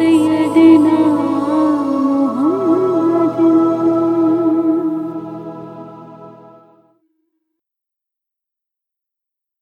سیدنا